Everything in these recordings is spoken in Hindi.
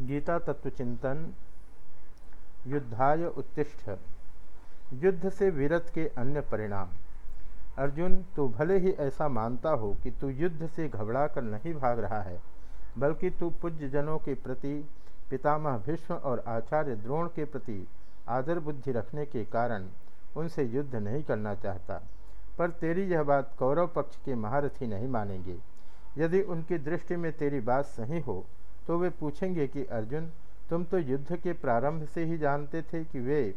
गीता तत्वचिंतन युद्धाय उत्तिष्ठ, युद्ध से विरत के अन्य परिणाम। अर्जुन, तू भले ही ऐसा मानता हो कि तू युद्ध से घबरा कर नहीं भाग रहा है, बल्कि तू पूज्य जनों के प्रति, पितामह भीष्म और आचार्य द्रोण के प्रति आदर बुद्धि रखने के कारण उनसे युद्ध नहीं करना चाहता। पर तेरी यह बात कौरव पक्ष के महारथी नहीं मानेंगे। यदि उनकी दृष्टि में तेरी बात सही हो तो वे पूछेंगे कि, अर्जुन, तुम तो युद्ध के प्रारंभ से ही जानते थे कि वे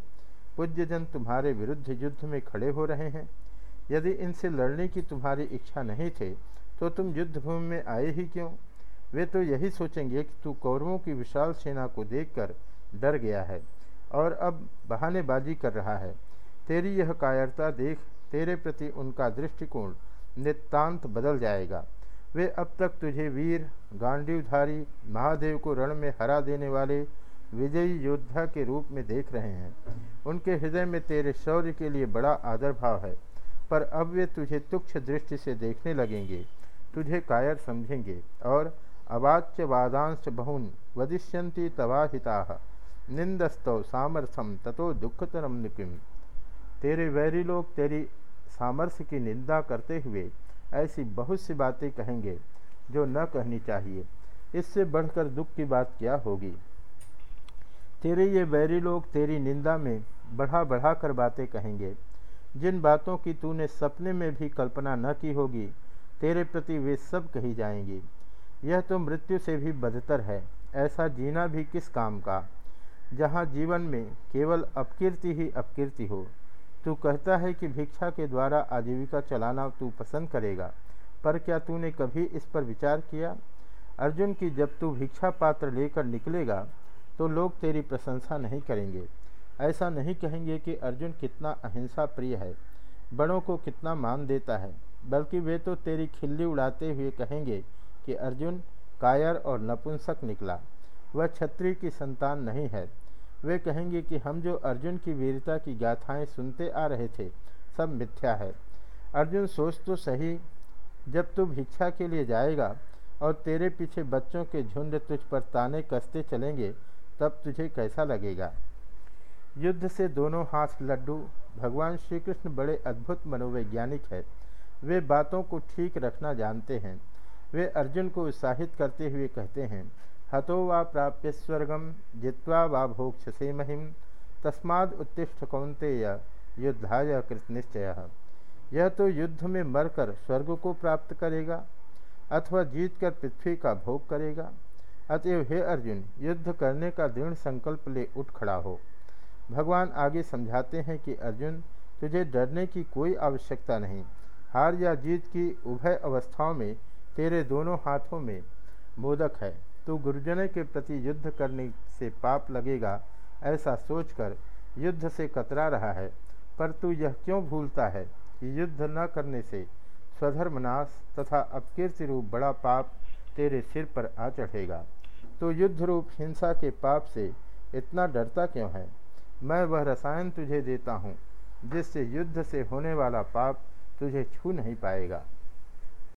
पूज्यजन तुम्हारे विरुद्ध युद्ध में खड़े हो रहे हैं। यदि इनसे लड़ने की तुम्हारी इच्छा नहीं थे तो तुम युद्ध भूमि में आए ही क्यों? वे तो यही सोचेंगे कि तू कौरवों की विशाल सेना को देखकर डर गया है और अब बहानेबाजी कर रहा है। तेरी यह कायरता देख, तेरे प्रति उनका दृष्टिकोण नितांत बदल जाएगा। वे अब तक तुझे वीर, गांडीवधारी, महादेव को रण में हरा देने वाले विजयी योद्धा के रूप में देख रहे हैं। उनके हृदय में तेरे शौर्य के लिए बड़ा आदर भाव है, पर अब वे तुझे तुक्ष दृष्टि से देखने लगेंगे, तुझे कायर समझेंगे और अवाच्य वादांश बहुन वदिष्यंती तवाहिता निंदस्तव सामर्थ्यम ततो दुखतरम निकिम तेरे वैरी लोग तेरी सामर्थ्य की निंदा करते हुए ऐसी बहुत सी बातें कहेंगे जो न कहनी चाहिए। इससे बढ़कर दुख की बात क्या होगी? तेरे ये बैरी लोग तेरी निंदा में बढ़ा बढ़ा कर बातें कहेंगे। जिन बातों की तूने सपने में भी कल्पना न की होगी, तेरे प्रति वे सब कही जाएँगी। यह तो मृत्यु से भी बदतर है, ऐसा जीना भी किस काम का? जहाँ जीवन में केवल अपकीर्ति ही अपकीर्ति हो तू कहता है कि भिक्षा के द्वारा आजीविका चलाना तू पसंद करेगा, पर क्या तूने कभी इस पर विचार किया? अर्जुन की जब तू भिक्षा पात्र लेकर निकलेगा तो लोग तेरी प्रशंसा नहीं करेंगे। ऐसा नहीं कहेंगे कि अर्जुन कितना अहिंसा प्रिय है, बड़ों को कितना मान देता है, बल्कि वे तो तेरी खिल्ली उड़ाते हुए कहेंगे कि अर्जुन कायर और नपुंसक निकला। वह क्षत्रिय की संतान नहीं है वे कहेंगे कि हम जो अर्जुन की वीरता की गाथाएँ सुनते आ रहे थे, सब मिथ्या है। अर्जुन सोच तो सही, जब तू भिक्षा के लिए जाएगा और तेरे पीछे बच्चों के झुंड तुझ पर ताने कसते चलेंगे, तब तुझे कैसा लगेगा? युद्ध से दोनों हाथ लड्डू, भगवान श्री कृष्ण बड़े अद्भुत मनोवैज्ञानिक है। वे बातों को ठीक रखना जानते हैं। वे अर्जुन को उत्साहित करते हुए कहते हैं हतो वा प्राप्य स्वर्गम जित्वा वा भोक्षसे महिम तस्माद उत्तिष्ठ कौंतेय युद्धाय कृत निश्चय। यह तो युद्ध में मरकर स्वर्ग को प्राप्त करेगा, अथवा जीतकर पृथ्वी का भोग करेगा। अतएव हे अर्जुन, युद्ध करने का दृढ़ संकल्प ले उठ खड़ा हो। भगवान आगे समझाते हैं कि अर्जुन, तुझे डरने की कोई आवश्यकता नहीं। हार या जीत की उभय अवस्थाओं में, तेरे दोनों हाथों में मोदक है। तो गुरुजन के प्रति युद्ध करने से पाप लगेगा, ऐसा सोचकर युद्ध से कतरा रहा है। पर तू यह क्यों भूलता है कि युद्ध न करने से स्वधर्मनाश तथा अपकीर्ति रूप बड़ा पाप तेरे सिर पर आ चढ़ेगा? तो युद्ध रूप हिंसा के पाप से इतना डरता क्यों है? मैं वह रसायन तुझे देता हूँ, जिससे युद्ध से होने वाला पाप तुझे छू नहीं पाएगा।